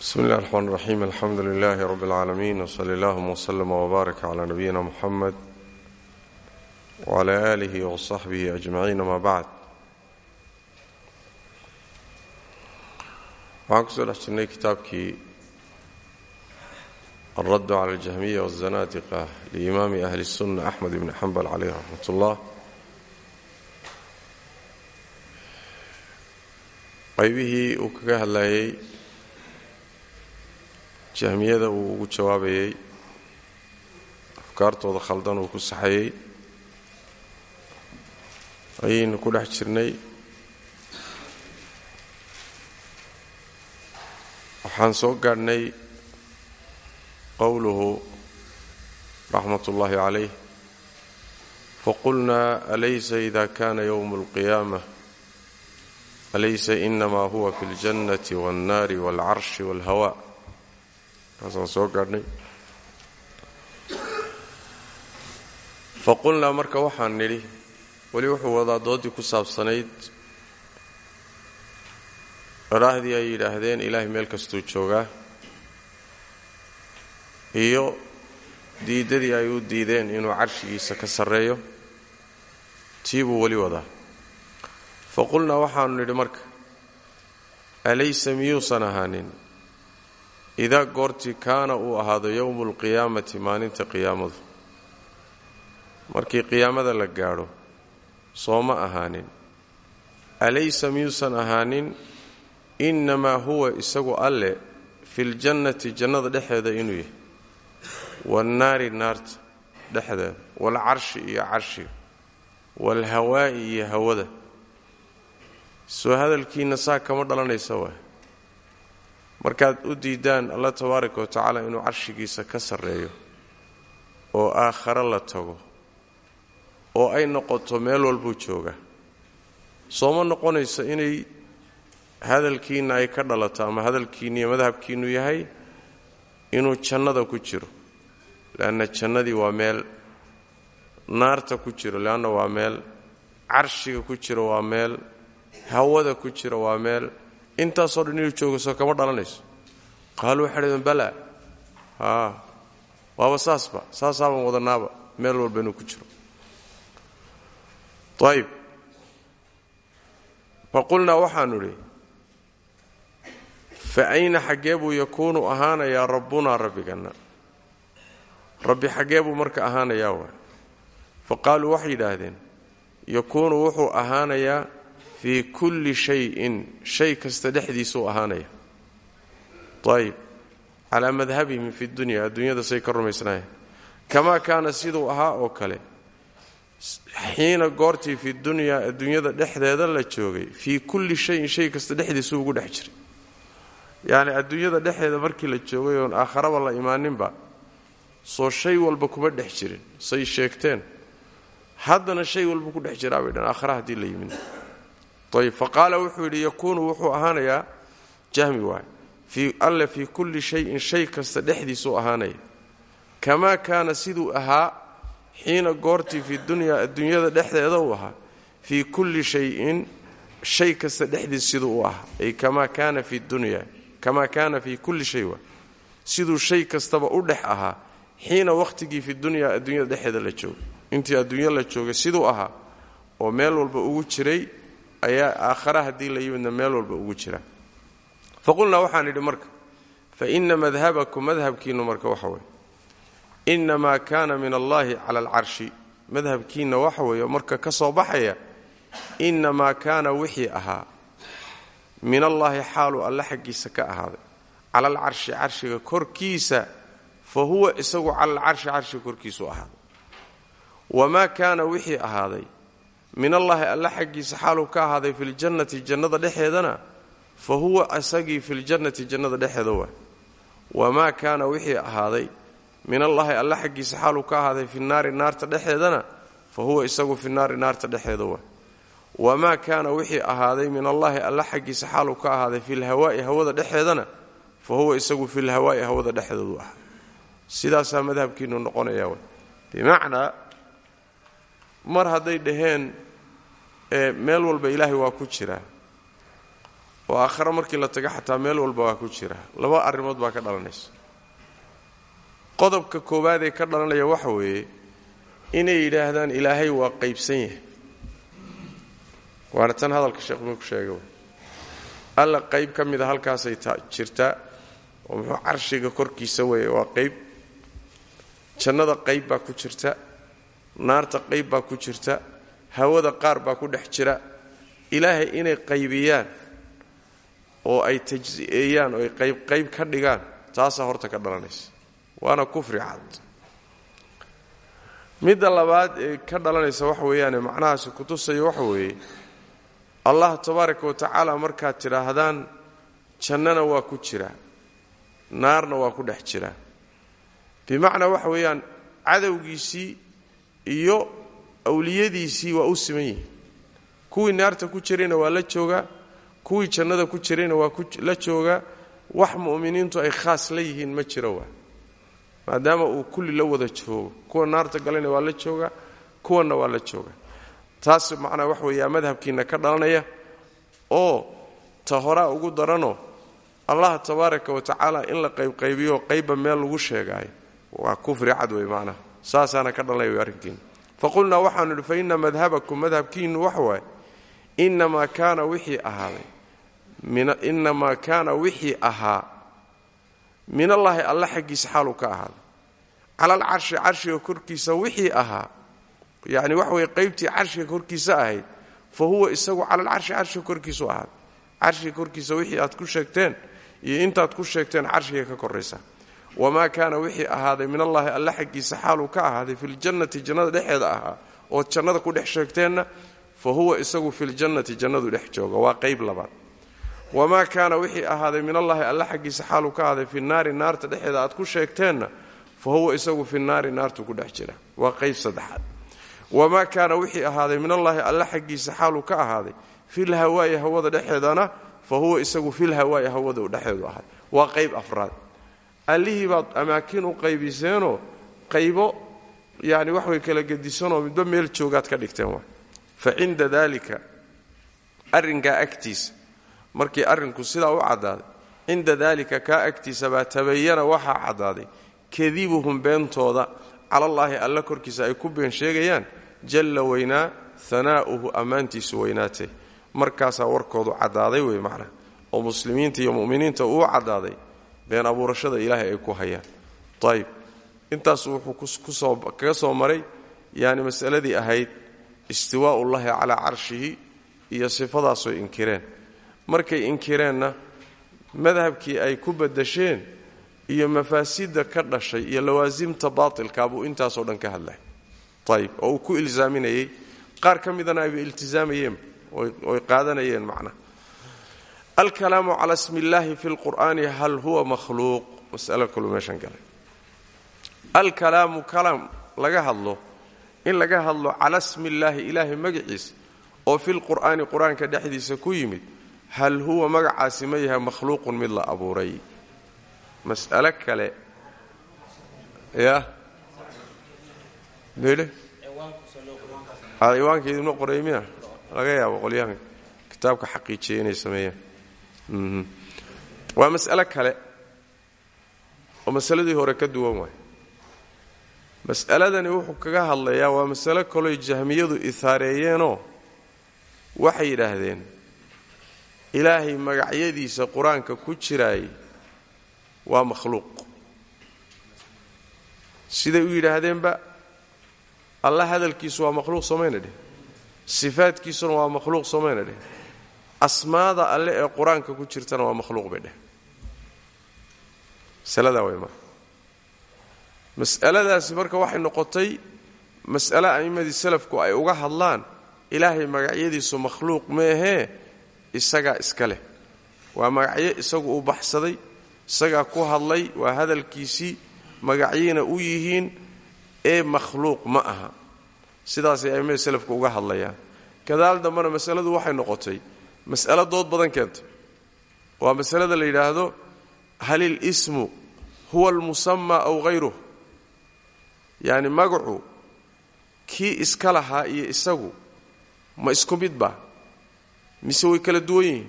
bsmi اllahi الرحmn الرaxيim alxamdu لilh rb العaalamiin wslى اllهma وslm وbaarak عlى nabiyina mxamed وعlى آlih وصaxbih أجmaciin ama bacd waxaan kusoo dhex jirnay kitaabkii alradd clى اljahmiya والzanaadiqa liimaami ahli الsuna axmed ibn xambal caleyh raxmat اllah qaybihii uu kaga hadlayay jahmiyada uu ugu jawaabayey afkaartooda khaldan uu ku saxayey ayaynu ku dhex jirnay waxaan soo gaadhnay qowluhu raxmat ullaahi calayh faqulnaa alaysa ida kana yowmu اlqiyaamة alaysa inama huwa fi اljannati wاlnaari wاlcarshi wاlhawa kaasaan soo gaadhnay faqulnaa marka waxaan nidhi weli wuxuu wadaa doodii ku saabsanayd. Dhadhaahdii ay yidhaahdeen ilaahay meel kastuu joogaa. Iyo diiddadii ay u diideen inuu carshigiisa ka sarreeyo tii buu weli wadaa. Faqulnaa waxaanu nidhi marka alaysa miyuusan ahaanin idaa goortii kaana uu ahaado yowmu alqiyaamati maalinta qiyaamadu. Markii qiyaamada la gaadho sooma ahaanin. Alaysa miyuusan ahaanin innamaa huwa isagu alle filjannati jannada dhexeeda inuu yahay. Waannaari naarta dhexdeeda waalcarshi iyo carshiga waalhawaa'i iyo hawada. Soo hadalkiinna saa kama dhalanaysa waay markaad u diidaan allah tabaaraka wa tacaala inuu carshigiisa ka sarreeyo oo aakhare la tago oo ay noqoto meel walbuu jooga sooma noqonayso inay hadalkiinna ay ka dhalato ama hadalkiinna iyo madhabkiinnu yahay inuu jannada ku jiro. Leanna jannadii waa meel naarta ku jiro leanna waa meel carshiga ku jiro waa meel hawada ku jiro waa meel intaasoo dhan inuu joogo soo kama dhalanayso. Qaaluu waxay dhadeen bala. Haa. Waaba saasba. Saasaabaan wadanaaba. Meel walba inuu ku jiro. Ayib faqulnaa waxaanu idhi fa ayna xaggee buu yakuunu ahaanayaa rabbunaa rabbiganna rabbi xaggee buu marka ahaanayaa waay. Fa qaaluu waxay yidhaahdeen yakuunu wuxuu ahaanayaa fii kulli shayin shay kasta dhexdiisuu ahaanaya. Ayib calaa madhabihim fi dunya adduunyada say ka rumaysnaayeen. Kamaa kaana siduu ahaa oo kale xiina goortii fi dunyaa adduunyada dhexdeeda la joogay fii kulli shayin shay kasta dhexdiisuu ugu dhex jiray. Yacni adduunyada dhexdeeda markii la joogay oon aakharaba la imaaninba soo shay walba kuma dhex jirin. Say sheegteen haddana shay walba ku dhex jiraa bay dhan aakhara la yimin ayb faqaala wuxuu yidhi yakuunu wuxuu ahaanayaa jahmi waay. Fii alle fii kulli shayin shay kasta dhexdiisuu ahaanaya kamaa kaana siduu ahaa xiina goortii fi dunyaa adduunyada dhexdeeda uu ahaa. Fii kulli shayin shay kasta dhexdiis siduu u ahaa. Ay kamaa kaana fi dunya kamaa kaana fii kulli shay waa siduu shay kastaba u dhex ahaa xiina wakhtigii fi dunyaa adduunyada dhexeeda la joogay. Intii adduunya la joogay siduu oo meel walba ugu jiray ayaa aakhara haddii la yimidna meel walba ugu jira. Faqulnaa waxaan idhi marka fa ina madhabakum madhabkiinnu marka waxa weye innamaa kaana min allaahi cala alcarshi. Madhabkiinna waxa weeye marka ka soo baxaya innamaa kaana wixii ahaa min allaahi xaaluu alle xaggiisa ka ahaaday. Cala alcarshi carshiga korkiisa fa huwa isagu cala alcarshi carshiga korkiisuu ahaaday. Wamaa kaana wixii ahaaday min allaahi alla xaggiisa xaaluu ka ahaaday filjannati jannada dhexeedana fa huwa isagii filjannati jannada dhexeeda waa wamaa kaana wixii ahaaday min allaahi alla xaggiisa xaaluu ka ahaaday fi naari naarta dhexeedana fa huwa isagu fi naari naarta dhexeeda waa wamaa kaana wixii ahaaday min allaahi alla xaggiisa xaaluu ka ahaaday filhawaa'i hawada dhexeedana fa huwa isagu filhawaa'i hawada dhexeedu ah sidaasaa madhabkiinu noqonaya w bimacnaa mar hadday dhaheen meel walba ilaahay waa ku jiraa oo aakhare markii la taga xataa meel walba waa ku jira. Laba arrimood baa ka dhalanaysa. Qodobka koowaad ee ka dhalanaya waxa weeye inay yidhaahdaan ilaahay waa qaybsan yahay. Waana tan hadalka sheekh ku sheega alla qayb ka mida halkaasay jirtaa oo muxuu carshiga korkiisa weeye waa qayb. Jannada qayb baa ku jirta naarta qayb baa ku jirta hawada qaar baa ku dhex jira. Ilaahay inay qaybiyaan oo ay tajsi'eeyaan oo ay qayb qayb ka dhigaan taasaa horta ka dhalanaysa. Waana kufri cad. Midda labaad ee ka dhalanaysa waxa weeyaane macnahaasi kutusaya waxa weeye allah tabaaraka wa tacaala markaad tidhaahdaan jannana waa ku jira naarna waa ku dhex jira. Bimacnaa waxa weeyaan cadowgiisii iyo awliyadiisii waa u siman yihiin. Kuwii naarta ku jirayna waa la joogaa kuwii jannada ku jirayna waa la joogaa wax mu'miniintu ay khaas la yihiin ma jiro waa. Maadaama uu kulli la wada joogo kuwa naarta galayna waa la joogaa kuwanna waa la joogaa taas macnaa wax weeyaa madhabkiinna ka dhalanaya oo ta ugu daranoo allah tabaaraka wa tacaala in la qaybqaybiyo qaybba meel lagu sheegaayo. Waa kufri cad wey macnaha saasaana ka dhalanaya arrinkiina faqulnaa waxaanu idhi fa inna madhabakum madhabkiinnu waxa waaye inamaa kaana wixii ahaaday inamaa kaana wixii ahaa min allaahi alla xaggiisa xaaluu ka ahaaday cala alcarshi carshiga korkiisa wixii ahaa. Yacni waxa weye qaybtii carshiga korkiisa ahayd fa huwa isagu cala alcarshi carshiga korkiisu ahaaday carshiga korkiisa wixii aad ku sheegteen iyo intaad ku sheegteen carshiga ka koraysa wamaa kaana wixii ahaaday min allaahi alla xaggiisa xaaluu ka ahaaday filjannati jannada dhexeeda ahaa ood jannada ku dhex sheegteenna fa huwa isagu filjannati jannadu dhex jooga waa qayb labaad wamaa kaana wixii ahaaday min allaahi alla xaggiisa xaaluu ka ahaaday fi naarta dhexeeda aad ku sheegteenna fa huwa isagu fi naartu ku dhex jira waa qayb saddexaad wamaa kaana wixii ahaaday min allaahi alla xaggiisa xaaluu ka ahaaday filhawaa'i hawada dhexeedana fa huwa isagu filhawaa'i hawada dhexeedu ahaaday waa qayb afraad allihii baad amaakin u qaybiseenoo qaybo yani wax way kala gedisanoo midba meel joogaad ka dhigteen wa fa cinda daalika arrinkaa agtiisa markii arrinku sidaa u caddaaday cinda daalika kaa agtiisa baa tabayana waxaa caddaaday kadibuhum beentooda calallaahi alla korkiisa ay ku been sheegayaan jalla weynaa hanaa'uhu ammaantiisu weynaatay markaasaa warkoodu caddaaday wey macnaa oo muslimiinta iyo mu'miniinta uu caddaaday been abuurashada ilaahay ay ku hayaan. Ayib intaasu wuxuu kaga soo maray yani masaladii ahayd istiwaa'ullahi calaa carshihi iyo sifadaasoo inkireen. Markay inkireenna madhabkii ay ku badasheen iyo mafaasidda ka dhashay iyo lawaasimta baatilka buu intaasoo dhan ka hadlay. Ayib oo uu ku ilsaaminayey qaar ka midana ayba iltizaamayeen oy qaadanayeen macna alkalaamu cala smi illaahi fi lqur'aani hal huwa makhluuq masalo kalu meeshan galay alkalaamu kalaam laga hadlo in laga hadlo cala smi illaahi ilaahay magaciisa oo filqur'aani qur'aanka dhexdiisa ku yimid hal huwa magacaasi ma yahay makhluuqun mid la abuuray mas'alo kale ya meele ciwaanka idinma qoray miya laga yaabo waa mas'alo kale oo masaladii hore ka duwan waay. Mas'aladani wuxuu kaga hadlayaa waa masalo kaloy jahmiyadu ihaareeyeenoo waxay yidhaahdeen ilaahay magacyadiisa qur'aanka ku jiraay waa makhluuq. Siday u yidhaahdeenba alla hadalkiisu waa makhluuq somayna dheh sifaadkiisuna waa makhluuq somayna dheh asmaada alle ee qur'aanka ku jirtana waa makhluuq bay dheh. Masaladaa way mas'aladaasi marka waxay noqotay mas'ale a'immadii salafku ay uga hadlaan ilaahay magacyadiisu makhluuq meehee isagaa iska leh. Waa magacyo isagu uu baxsaday isagaa ku hadlay waa hadalkiisii magacyina u yihiin ee makhluuq ma aha. Sidaasay a'immadii salafku uga hadlayaan. Gadaal dambena masaladu waxay noqotay mas'alo dood badan keentay waa masalada la yidhaahdo hal ilismu huwa almusamaa aw hayruh yacni magacu kii iska lahaa iyo isagu ma isku midba mise way kala duwan yihiin